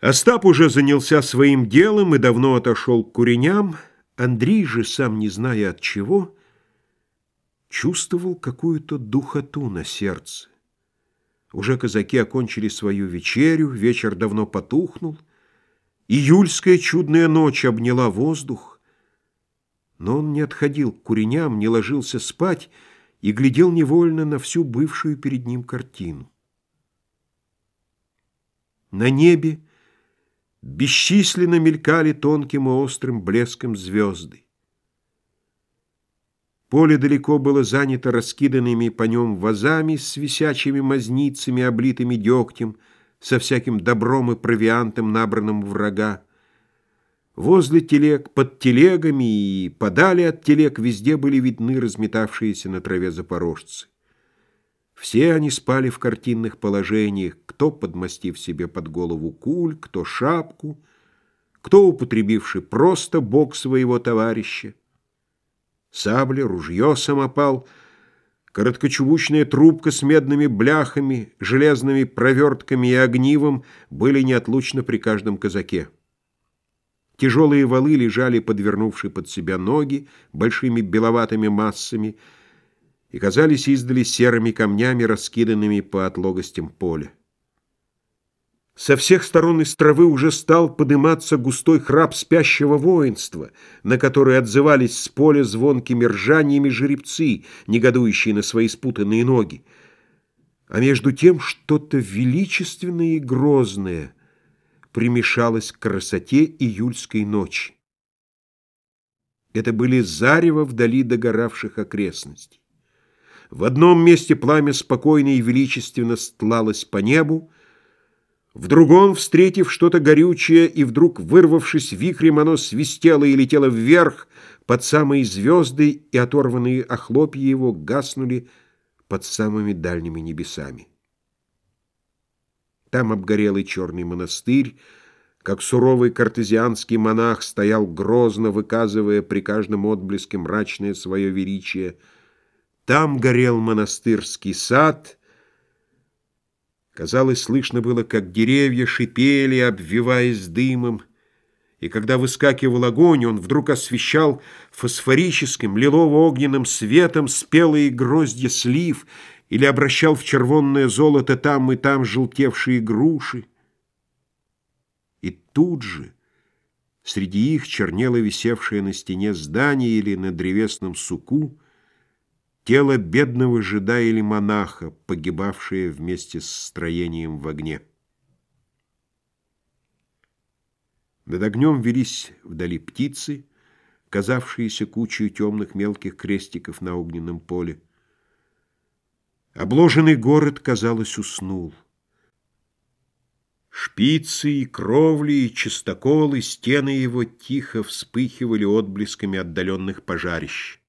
Остап уже занялся своим делом и давно отошел к куреням. Андрей же, сам не зная от чего, чувствовал какую-то духоту на сердце. Уже казаки окончили свою вечерю, вечер давно потухнул. Июльская чудная ночь обняла воздух, но он не отходил к куреням, не ложился спать и глядел невольно на всю бывшую перед ним картину. На небе Бесчисленно мелькали тонким и острым блеском звезды. Поле далеко было занято раскиданными по нем вазами с висячими мазницами, облитыми дегтем, со всяким добром и провиантом, набранным врага. Возле телег, под телегами и подали от телег везде были видны разметавшиеся на траве запорожцы. Все они спали в картинных положениях, кто подмастив себе под голову куль, кто шапку, кто употребивший просто бок своего товарища. Сабля, ружье, самопал, короткочевучная трубка с медными бляхами, железными провертками и огнивом были неотлучно при каждом казаке. Тяжелые валы лежали, подвернувшие под себя ноги, большими беловатыми массами, и казались издали серыми камнями, раскиданными по отлогостям поля. Со всех сторон из травы уже стал подниматься густой храп спящего воинства, на который отзывались с поля звонкими ржаниями жеребцы, негодующие на свои спутанные ноги. А между тем что-то величественное и грозное примешалось к красоте июльской ночи. Это были зарево вдали догоравших окрестностей. В одном месте пламя спокойно и величественно стлалось по небу, в другом, встретив что-то горючее, и вдруг, вырвавшись вихрем, оно свистело и летело вверх под самые звезды, и оторванные охлопья его гаснули под самыми дальними небесами. Там обгорелый черный монастырь, как суровый картезианский монах, стоял грозно, выказывая при каждом отблеске мрачное свое величие — там горел монастырский сад. Казалось, слышно было, как деревья шипели, обвиваясь дымом, и когда выскакивал огонь, он вдруг освещал фосфорическим, лилово-огненным светом спелые гроздья слив или обращал в червонное золото там и там желтевшие груши. И тут же среди их чернело висевшее на стене здание или на древесном суку — Тело бедного жида или монаха, погибавшее вместе с строением в огне. Над огнем велись вдали птицы, казавшиеся кучей темных мелких крестиков на огненном поле. Обложенный город, казалось, уснул. Шпицы и кровли, и чистоколы, стены его тихо вспыхивали отблесками отдаленных пожарищ.